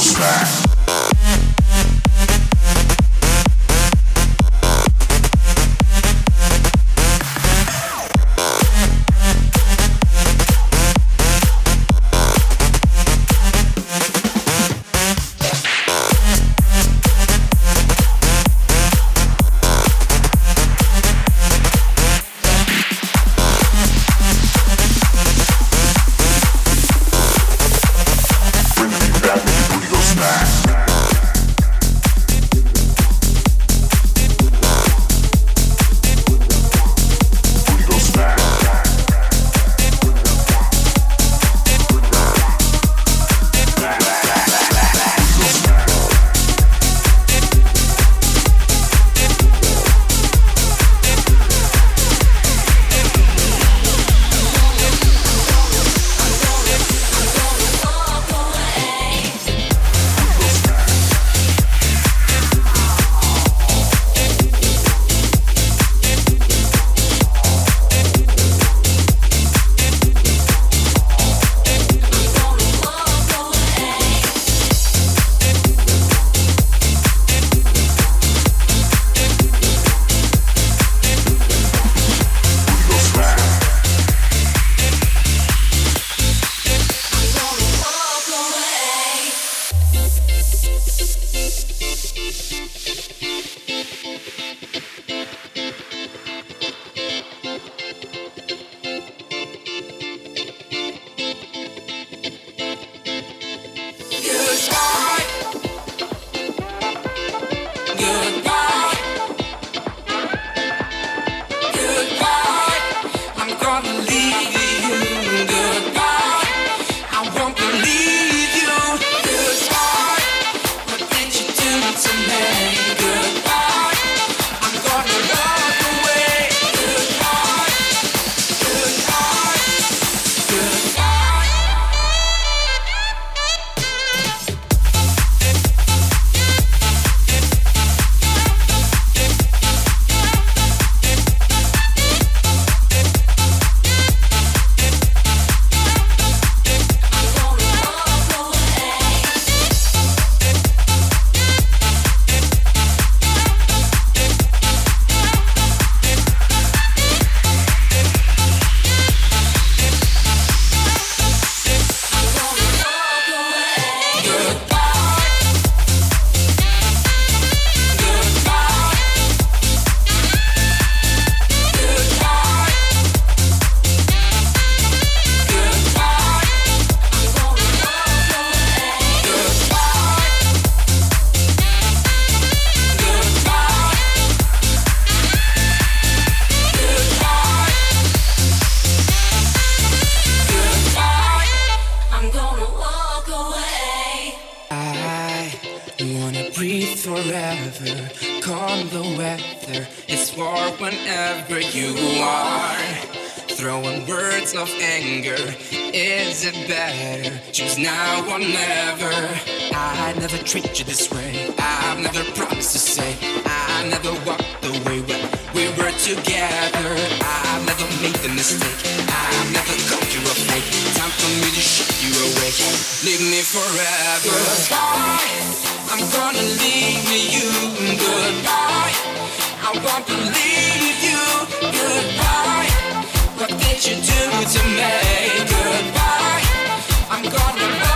Back. never treat you this way. I never promised to say I never walked the way we were together. I never made the mistake. I never called you a fake. Time for me to shut you away. Leave me forever. Goodbye. I'm gonna leave you. Goodbye. I want to leave you. Goodbye. What did you do to me? Goodbye. I'm gonna.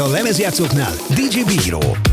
A lemezjátszóknál DJ Bíró.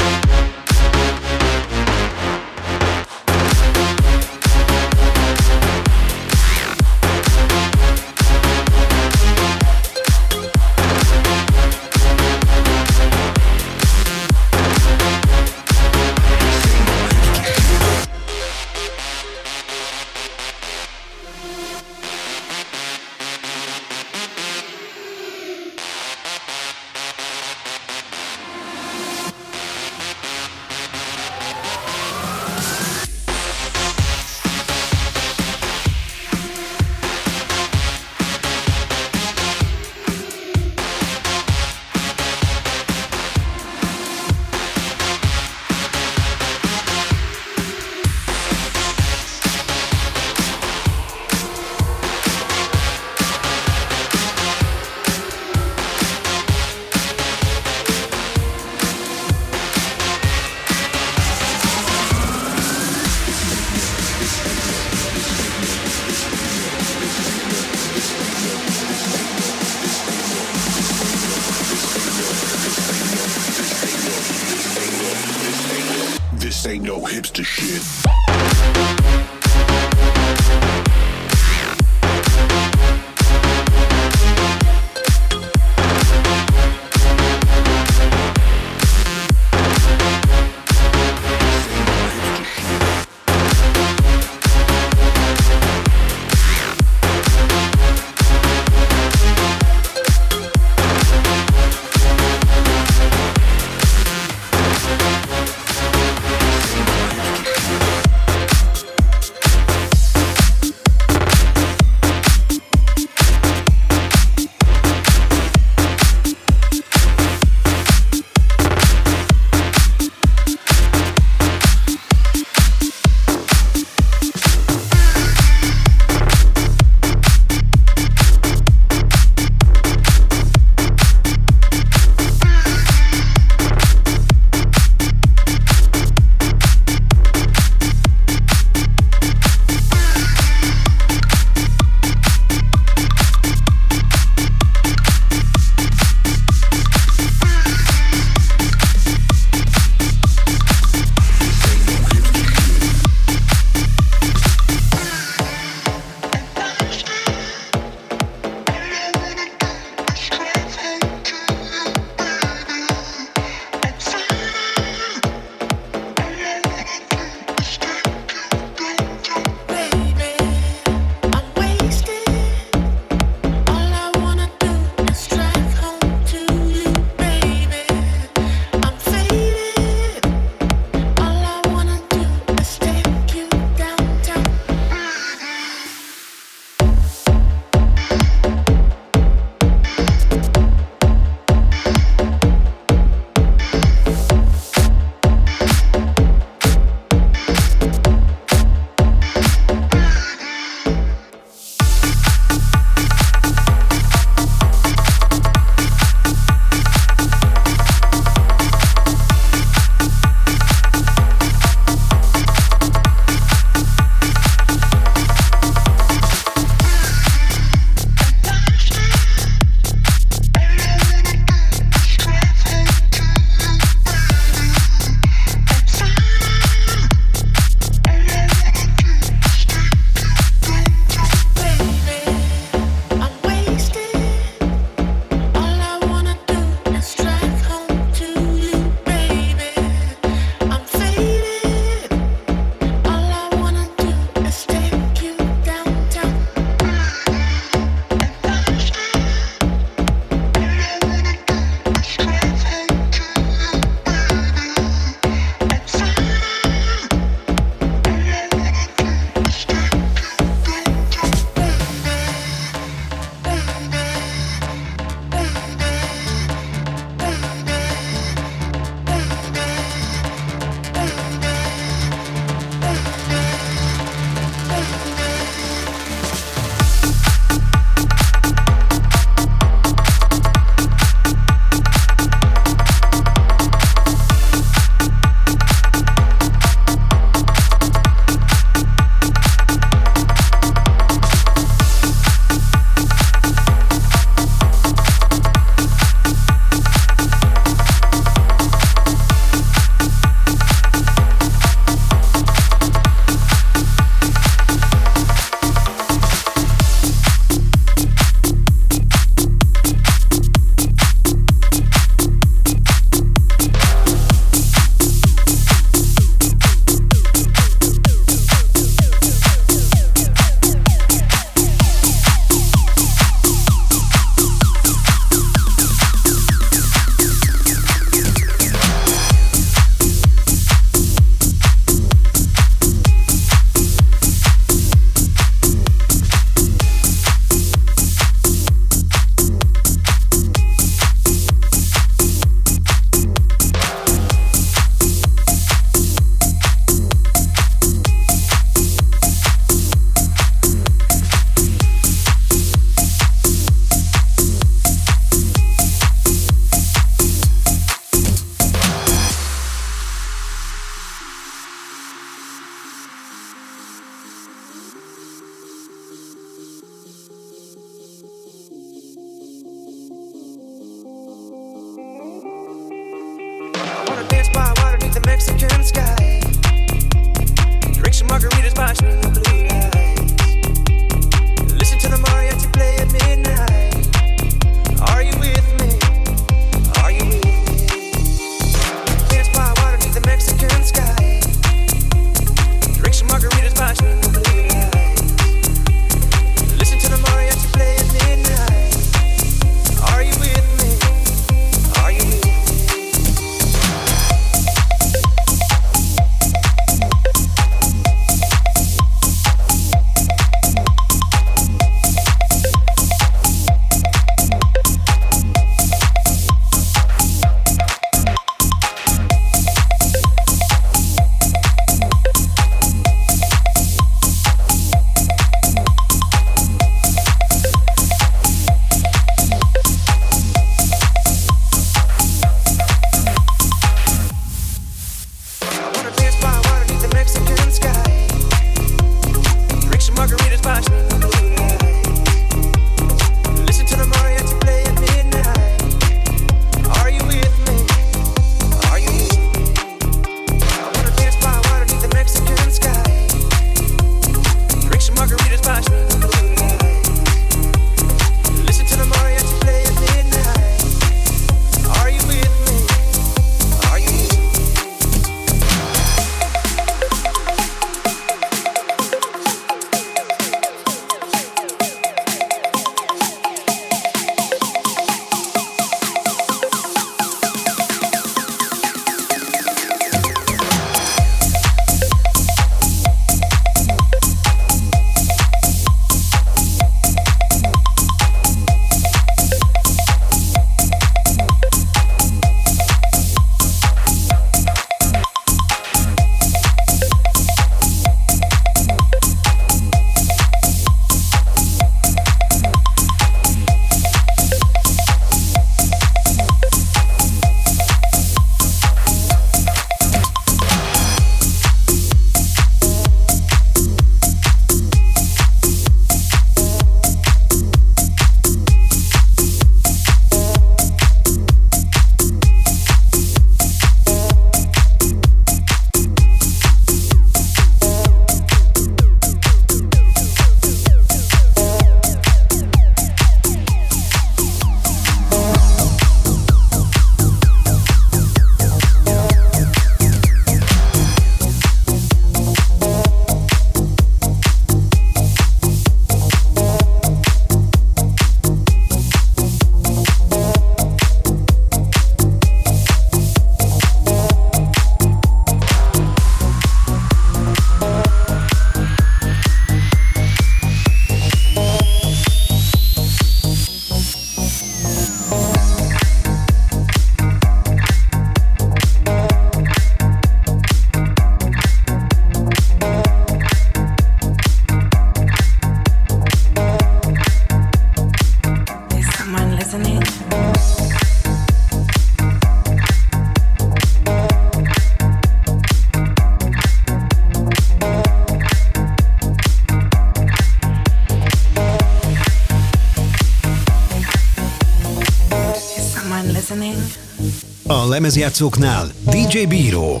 Lemezjátszóknál DJ Bíró.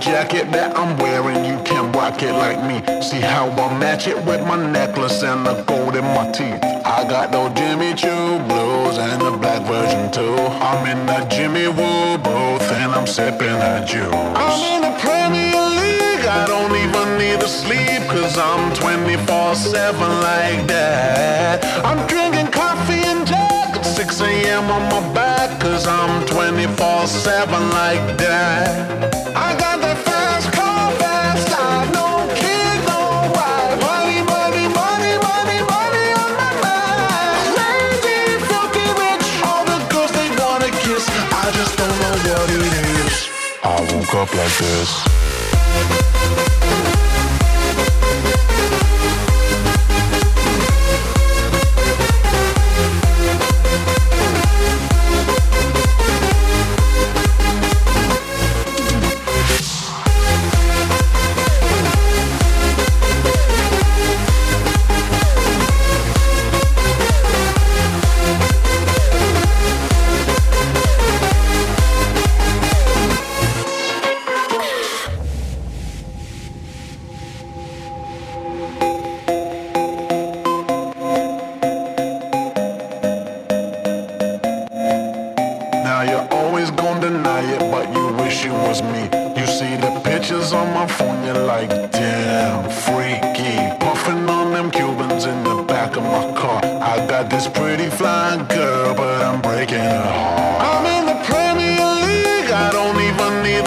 jacket that I'm wearing, you can rock it like me. See how I match it with my necklace and the gold in my teeth. I got those Jimmy Choo blues and the black version too. I'm in the Jimmy Woo booth and I'm sipping that juice. I'm in the Premier League, I don't even need to sleep cause I'm 24-7 like that. I'm drinking coffee and Jack at 6 a.m. on my back cause I'm 24-7 like that. I got that fast car, fast life, no kid, no wife. Money, money, money, money, money on my mind. Rich, all the girls they wanna kiss. I just don't know what it is. I woke up like this.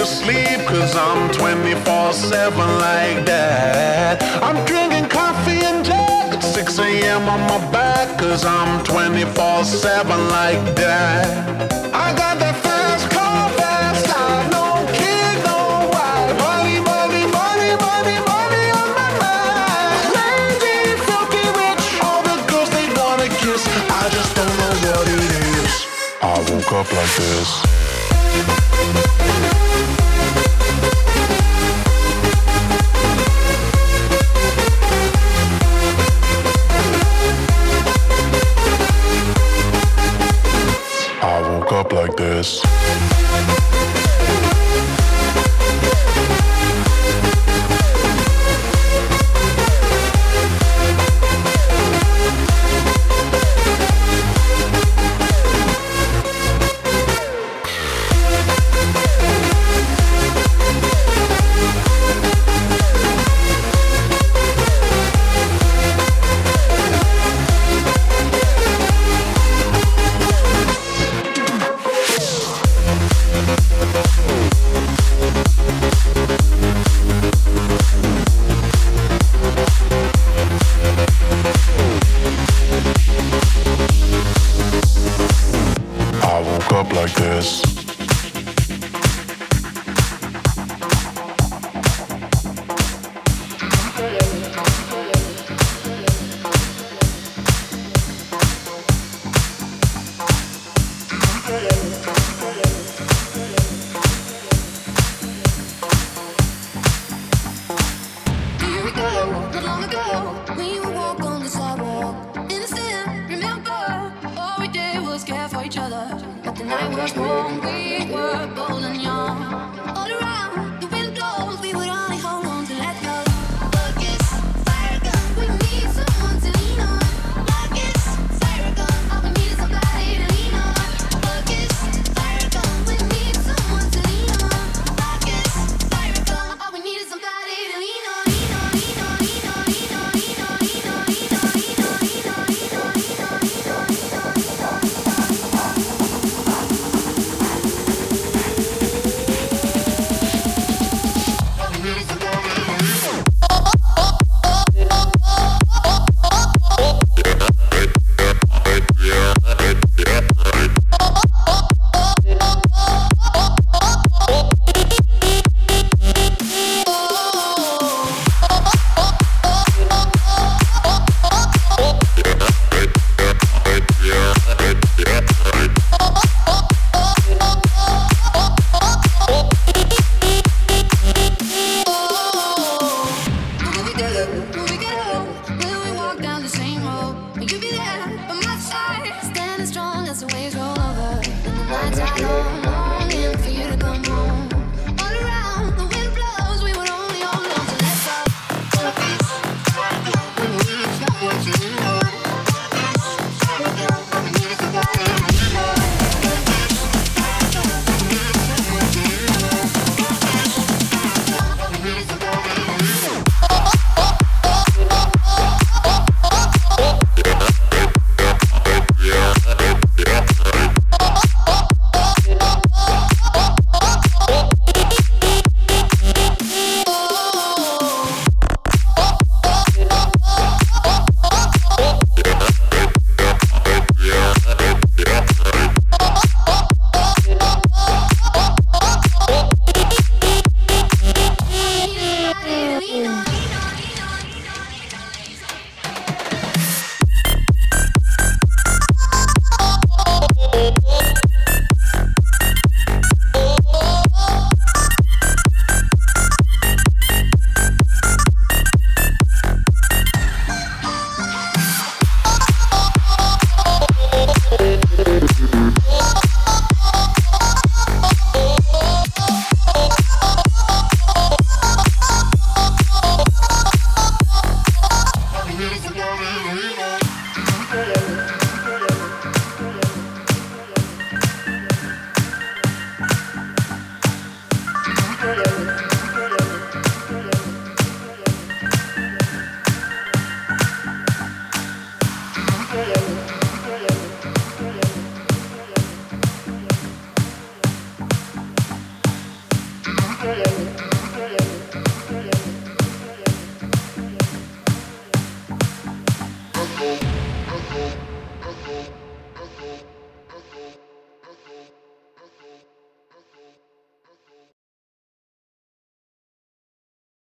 To sleep, cause I'm 24 7 like that. I'm drinking coffee and Jack at 6 a.m. on my back, cause I'm 24 7 like that. I got that fast car, fast style, no kid, no wife. Money, money, money, money, money on my mind. Crazy, filthy rich, all the girls they wanna kiss. I just don't know what it is. I woke up like this. I woke up like this.